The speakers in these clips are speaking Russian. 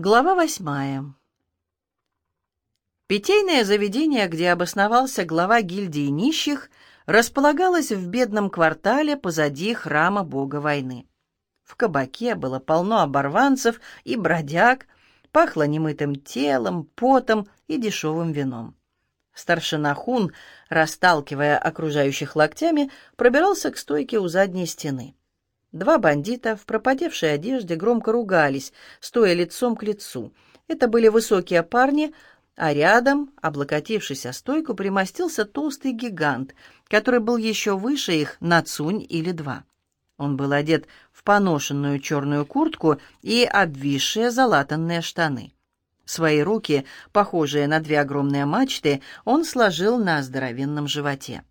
Глава восьмая. Питейное заведение, где обосновался глава гильдии нищих, располагалось в бедном квартале позади храма бога войны. В кабаке было полно оборванцев и бродяг, пахло немытым телом, потом и дешевым вином. Старшина Хун, расталкивая окружающих локтями, пробирался к стойке у задней стены. Два бандита в пропадевшей одежде громко ругались, стоя лицом к лицу. Это были высокие парни, а рядом, облокотившись о стойку, примостился толстый гигант, который был еще выше их на цунь или два. Он был одет в поношенную черную куртку и обвисшие залатанные штаны. Свои руки, похожие на две огромные мачты, он сложил на здоровенном животе.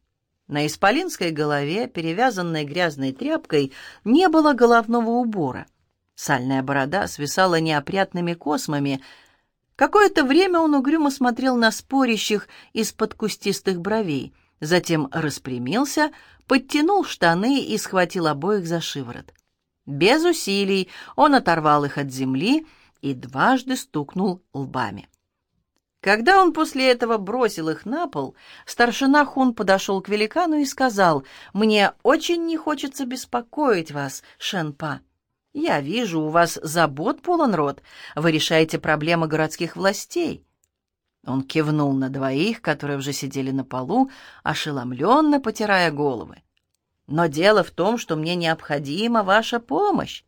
На исполинской голове, перевязанной грязной тряпкой, не было головного убора. Сальная борода свисала неопрятными космами. Какое-то время он угрюмо смотрел на спорящих из-под кустистых бровей, затем распрямился, подтянул штаны и схватил обоих за шиворот. Без усилий он оторвал их от земли и дважды стукнул лбами. Когда он после этого бросил их на пол, старшина Хун подошел к великану и сказал, «Мне очень не хочется беспокоить вас, Шенпа. Я вижу, у вас забот полон рот. Вы решаете проблемы городских властей». Он кивнул на двоих, которые уже сидели на полу, ошеломленно потирая головы. «Но дело в том, что мне необходима ваша помощь.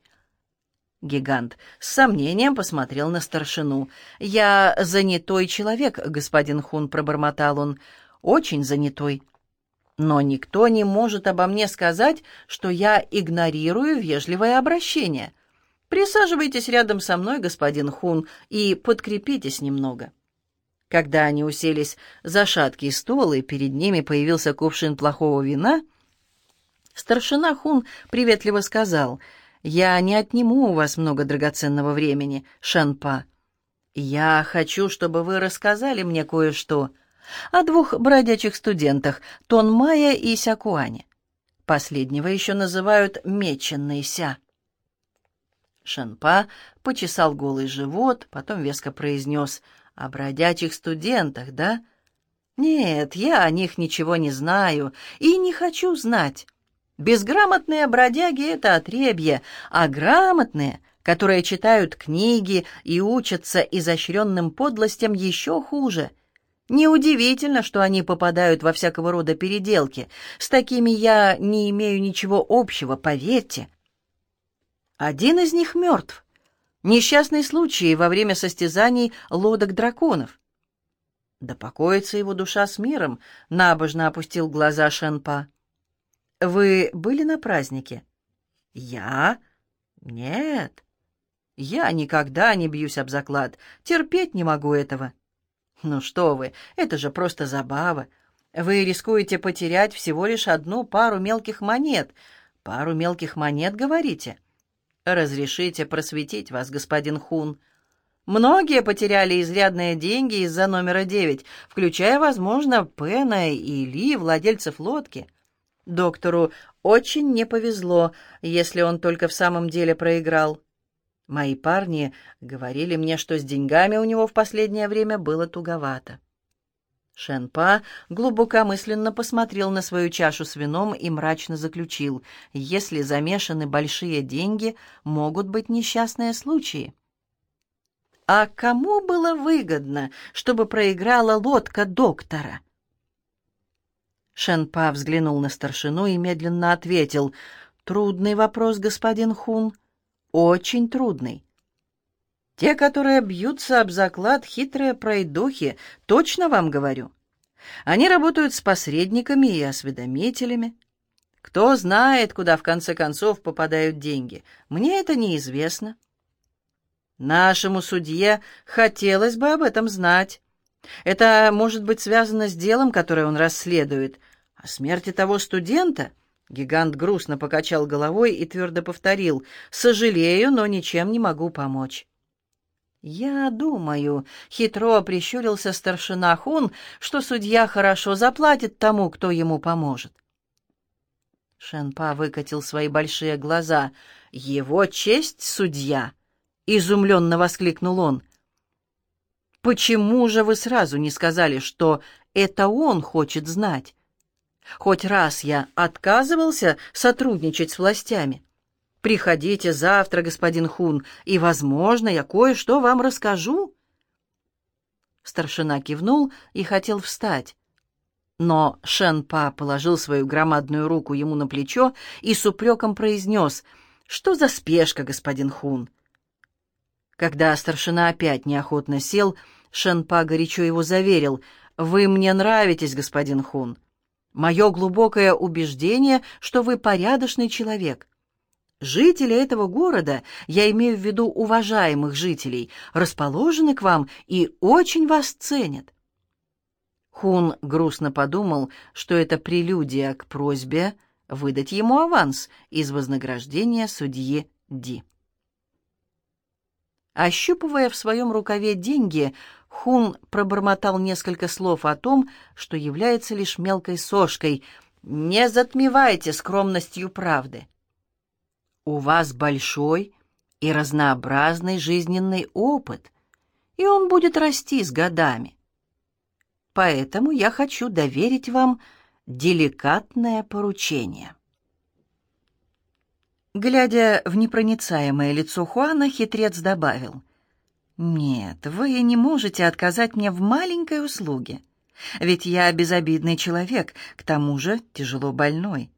Гигант с сомнением посмотрел на старшину. «Я занятой человек, господин Хун», — пробормотал он. «Очень занятой. Но никто не может обо мне сказать, что я игнорирую вежливое обращение. Присаживайтесь рядом со мной, господин Хун, и подкрепитесь немного». Когда они уселись за шаткий стол, и перед ними появился кувшин плохого вина, старшина Хун приветливо сказал — я не отниму у вас много драгоценного времени, Шанпа. Я хочу, чтобы вы рассказали мне кое-что о двух бродячих студентах, Тон Майя и Сякуане. Последнего еще называют Меченный Ся. Шанпа почесал голый живот, потом веско произнес «О бродячих студентах, да?» «Нет, я о них ничего не знаю и не хочу знать. Безграмотные бродяги — это отребье, а грамотные, которые читают книги и учатся изощренным подлостям, еще хуже. Неудивительно, что они попадают во всякого рода переделки. С такими я не имею ничего общего, поверьте. Один из них мертв. Несчастный случай во время состязаний лодок драконов. Да покоится его душа с миром, набожно опустил глаза Шенпа. Вы были на празднике? Я? Нет. Я никогда не бьюсь об заклад. Терпеть не могу этого. Ну что вы, это же просто забава. Вы рискуете потерять всего лишь одну пару мелких монет. Пару мелких монет, говорите? Разрешите просветить вас, господин Хун. Многие потеряли изрядные деньги из-за номера девять, включая, возможно, Пена и Ли, владельцев лодки. Доктору очень не повезло, если он только в самом деле проиграл. Мои парни говорили мне, что с деньгами у него в последнее время было туговато. Шенпа глубокомысленно посмотрел на свою чашу с вином и мрачно заключил, если замешаны большие деньги, могут быть несчастные случаи. А кому было выгодно, чтобы проиграла лодка доктора? Шенпа взглянул на старшину и медленно ответил. «Трудный вопрос, господин Хун. Очень трудный. Те, которые бьются об заклад, хитрые пройдохи, точно вам говорю. Они работают с посредниками и осведомителями. Кто знает, куда в конце концов попадают деньги. Мне это неизвестно. Нашему судье хотелось бы об этом знать. Это может быть связано с делом, которое он расследует. О смерти того студента гигант грустно покачал головой и твердо повторил «Сожалею, но ничем не могу помочь». «Я думаю», — хитро прищурился старшина Хун, «что судья хорошо заплатит тому, кто ему поможет». Шенпа выкатил свои большие глаза. «Его честь, судья!» изумленно воскликнул он. «Почему же вы сразу не сказали, что это он хочет знать? Хоть раз я отказывался сотрудничать с властями. Приходите завтра, господин Хун, и, возможно, я кое-что вам расскажу». Старшина кивнул и хотел встать. Но Шен-Па положил свою громадную руку ему на плечо и с упреком произнес, «Что за спешка, господин Хун?» Когда старшина опять неохотно сел, Шен-Па горячо его заверил, «Вы мне нравитесь, господин Хун. Мое глубокое убеждение, что вы порядочный человек. Жители этого города, я имею в виду уважаемых жителей, расположены к вам и очень вас ценят. Хун грустно подумал, что это прелюдия к просьбе выдать ему аванс из вознаграждения судьи Ди. Ощупывая в своем рукаве деньги, Хун пробормотал несколько слов о том, что является лишь мелкой сошкой. «Не затмевайте скромностью правды. У вас большой и разнообразный жизненный опыт, и он будет расти с годами. Поэтому я хочу доверить вам деликатное поручение. Глядя в непроницаемое лицо Хуана, хитрец добавил, «Нет, вы не можете отказать мне в маленькой услуге, ведь я безобидный человек, к тому же тяжело больной».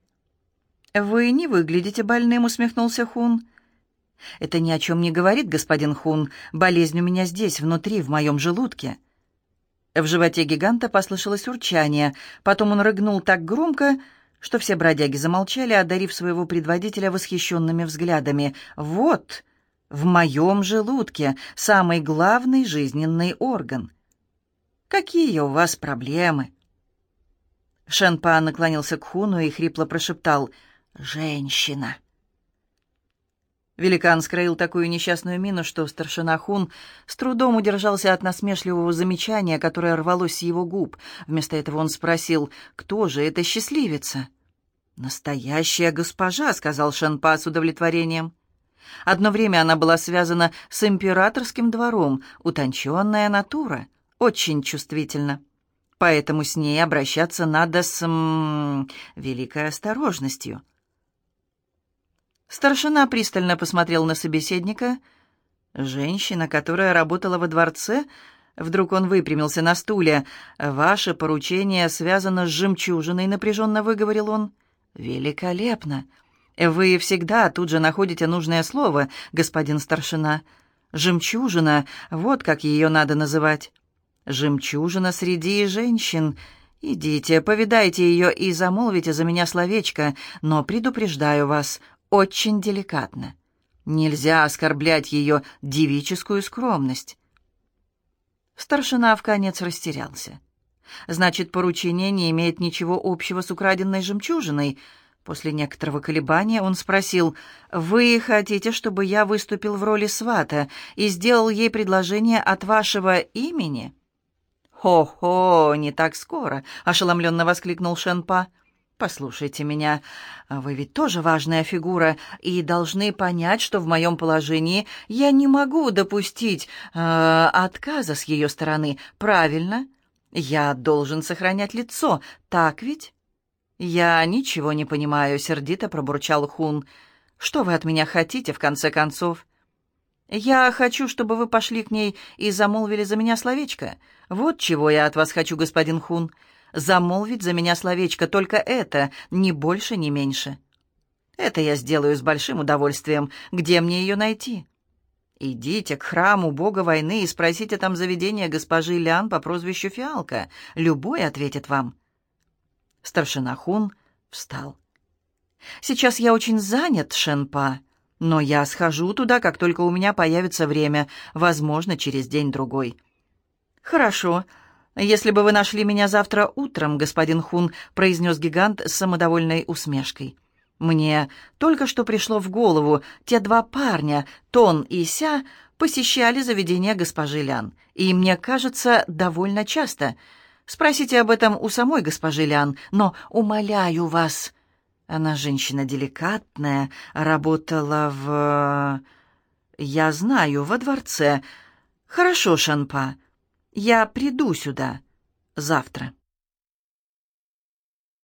«Вы не выглядите больным», — усмехнулся Хун. «Это ни о чем не говорит, господин Хун. Болезнь у меня здесь, внутри, в моем желудке». В животе гиганта послышалось урчание. Потом он рыгнул так громко, что все бродяги замолчали, одарив своего предводителя восхищенными взглядами. «Вот, в моем желудке, самый главный жизненный орган. Какие у вас проблемы?» Шенпа наклонился к Хуну и хрипло прошептал «Женщина». Великан скроил такую несчастную мину, что старшина Хун с трудом удержался от насмешливого замечания, которое рвалось с его губ. Вместо этого он спросил, кто же эта счастливица? «Настоящая госпожа», — сказал Шенпа с удовлетворением. Одно время она была связана с императорским двором, утонченная натура, очень чувствительна. Поэтому с ней обращаться надо с... М великой осторожностью. Старшина пристально посмотрел на собеседника. «Женщина, которая работала во дворце?» Вдруг он выпрямился на стуле. «Ваше поручение связано с жемчужиной», — напряженно выговорил он. «Великолепно! Вы всегда тут же находите нужное слово, господин старшина. Жемчужина, вот как ее надо называть. Жемчужина среди женщин. Идите, повидайте ее и замолвите за меня словечко, но предупреждаю вас, очень деликатно. Нельзя оскорблять ее девическую скромность. Старшина в конец растерялся. Значит, поручение не имеет ничего общего с украденной жемчужиной. После некоторого колебания он спросил, «Вы хотите, чтобы я выступил в роли свата и сделал ей предложение от вашего имени?» «Хо-хо, не так скоро!» — ошеломленно воскликнул Шенпа. «Послушайте меня, вы ведь тоже важная фигура и должны понять, что в моем положении я не могу допустить э, отказа с ее стороны. Правильно? Я должен сохранять лицо, так ведь?» «Я ничего не понимаю», — сердито пробурчал Хун. «Что вы от меня хотите, в конце концов?» «Я хочу, чтобы вы пошли к ней и замолвили за меня словечко. Вот чего я от вас хочу, господин Хун замолвить за меня словечко, только это, ни больше, ни меньше. Это я сделаю с большим удовольствием. Где мне ее найти? Идите к храму бога войны и спросите там заведение госпожи Лян по прозвищу Фиалка. Любой ответит вам. Старшина Хун встал. «Сейчас я очень занят, Шенпа, но я схожу туда, как только у меня появится время, возможно, через день-другой». «Хорошо», «Если бы вы нашли меня завтра утром, господин Хун», — произнес гигант с самодовольной усмешкой. «Мне только что пришло в голову, те два парня, Тон и Ся, посещали заведение госпожи Лян, и, мне кажется, довольно часто. Спросите об этом у самой госпожи Лян, но умоляю вас...» Она женщина деликатная, работала в... «Я знаю, во дворце. Хорошо, Шанпа. Я приду сюда завтра».